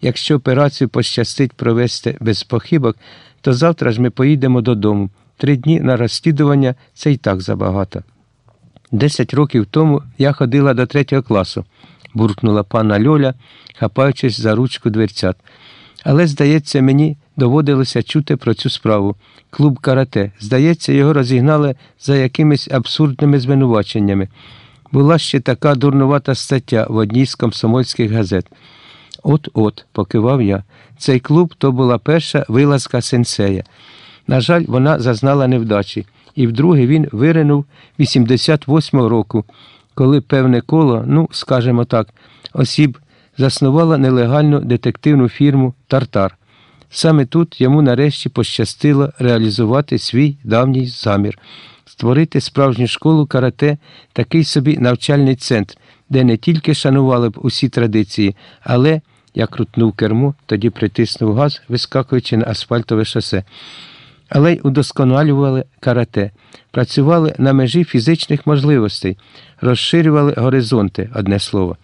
якщо операцію пощастить провести без похибок, то завтра ж ми поїдемо додому. Три дні на розслідування це й так забагато. Десять років тому я ходила до третього класу, буркнула пана Льоля, хапаючись за ручку дверцят. Але, здається, мені доводилося чути про цю справу. Клуб карате. Здається, його розігнали за якимись абсурдними звинуваченнями. Була ще така дурнувата стаття в одній з комсомольських газет. От-от, покивав я. Цей клуб то була перша вилазка сенсея. На жаль, вона зазнала невдачі, і вдруге він виринув 88-го року, коли певне коло, ну, скажімо так, осіб заснувала нелегальну детективну фірму Тартар. Саме тут йому нарешті пощастило реалізувати свій давній замір, створити справжню школу карате, такий собі навчальний центр, де не тільки шанували б усі традиції, але, я крутнув кермо, тоді притиснув газ, вискакуючи на асфальтове шосе, але й удосконалювали карате, працювали на межі фізичних можливостей, розширювали горизонти, одне слово.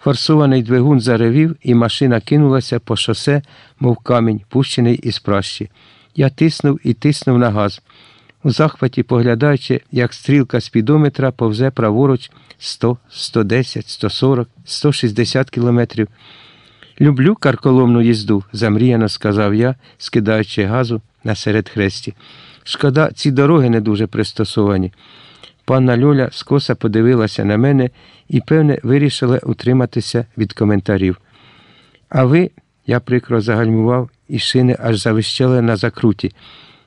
Форсований двигун заревів, і машина кинулася по шосе, мов камінь, пущений із пращі. Я тиснув і тиснув на газ. У захваті, поглядаючи, як стрілка спідометра повзе праворуч 100, 110, 140, 160 кілометрів. Люблю карколомну їзду, замріяно сказав я, скидаючи газу на серед хресті. Шкода, ці дороги не дуже пристосовані. Панна Льоля скоса подивилася на мене і, певне, вирішила утриматися від коментарів. А ви, я прикро загальмував, і шини аж завищали на закруті.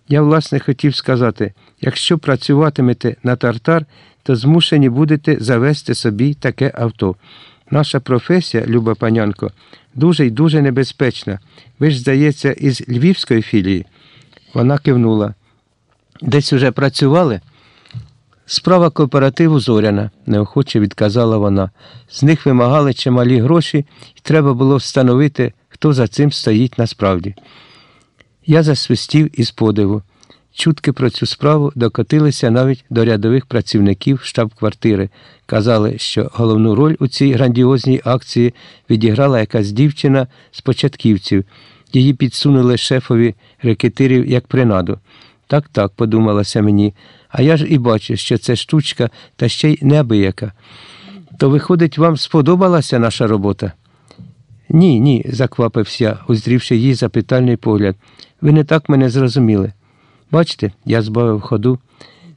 Я, власне, хотів сказати, якщо працюватимете на тартар, то змушені будете завести собі таке авто. Наша професія, люба панянко, дуже й дуже небезпечна. Ви ж, здається, із львівської філії. Вона кивнула. Десь уже працювали? Справа кооперативу Зоряна, неохоче відказала вона. З них вимагали чималі гроші, і треба було встановити, хто за цим стоїть насправді. Я засвистів із подиву. Чутки про цю справу докотилися навіть до рядових працівників штаб-квартири. Казали, що головну роль у цій грандіозній акції відіграла якась дівчина з початківців. Її підсунули шефові рекетирів як принаду. Так, так, подумалося мені, а я ж і бачу, що це штучка та ще й неабияка. То, виходить, вам сподобалася наша робота? Ні, ні, заквапився узрівши їй запитальний погляд. Ви не так мене зрозуміли. Бачите, я збавив ходу.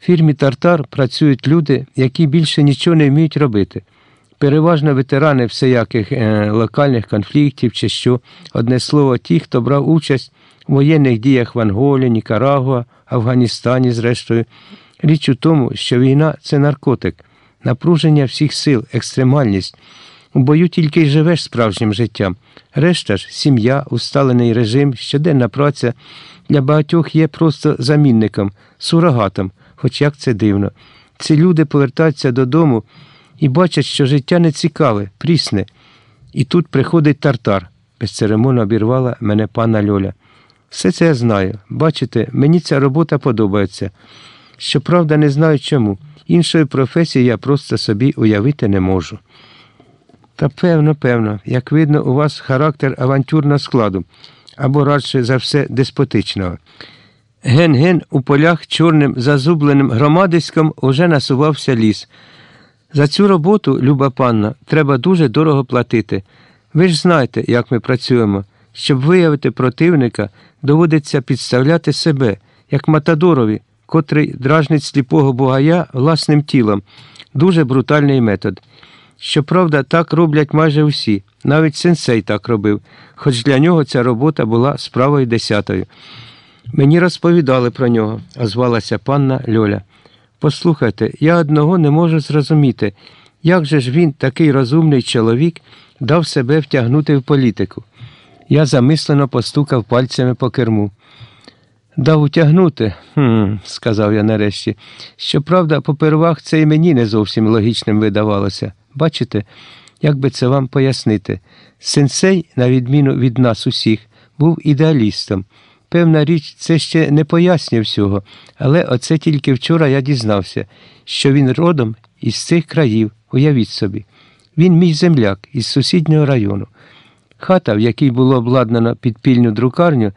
В фірмі Тартар працюють люди, які більше нічого не вміють робити. Переважно ветерани всеяких е, локальних конфліктів чи що, одне слово, ті, хто брав участь у воєнних діях в Анголі, Нікарагуа, Афганістані, зрештою. Річ у тому, що війна це наркотик, напруження всіх сил, екстремальність. У бою тільки й живеш справжнім життям. Решта ж, сім'я, усталений режим, щоденна праця для багатьох є просто замінником, сурогатом, хоч як це дивно. Ці люди повертаються додому і бачать, що життя не цікаве, прісне. І тут приходить тартар, безцеремонно обірвала мене пана Льоля. Все це я знаю. Бачите, мені ця робота подобається. Щоправда, не знаю чому. Іншої професії я просто собі уявити не можу. Та певно, певно, як видно, у вас характер авантюрного складу, або радше за все деспотичного. Ген-ген у полях чорним зазубленим громадиськом уже насувався ліс. За цю роботу, люба панна, треба дуже дорого платити. Ви ж знаєте, як ми працюємо. Щоб виявити противника, доводиться підставляти себе, як Матадорові, котрий дражнить сліпого бугая власним тілом. Дуже брутальний метод. Щоправда, так роблять майже всі, навіть сенсей так робив, хоч для нього ця робота була справою десятою. Мені розповідали про нього, озвалася панна Льоля. Послухайте, я одного не можу зрозуміти, як же ж він, такий розумний чоловік, дав себе втягнути в політику. Я замислено постукав пальцями по керму. Дав утягнути, сказав я нарешті. Щоправда, попервах це і мені не зовсім логічним видавалося. Бачите, як би це вам пояснити? Сенсей, на відміну від нас усіх, був ідеалістом. Певна річ, це ще не пояснює всього, але оце тільки вчора я дізнався, що він родом із цих країв, уявіть собі. Він мій земляк із сусіднього району. Хата, в якій було обладнано підпільну друкарню,